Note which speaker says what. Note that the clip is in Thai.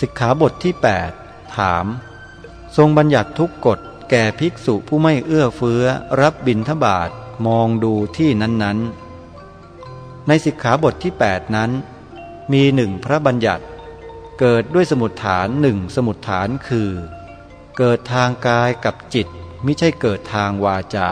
Speaker 1: สิกขาบทที่ 8 ถาม ทรงบัญญัติทุกกฎแก่ภิกษุผู้ไม่เอื้อเฟื้อ รับบิณฑบาตมองดูที่นั้นๆ ในสิกขาบทที่ 8 นั้น มีหนึ่งพระบัญญัติ เกิดด้วยสมุดฐานหนึ่งสมุดฐานคือ เกิดทางกายกับจิตไม่ใช่เกิดทางวาจา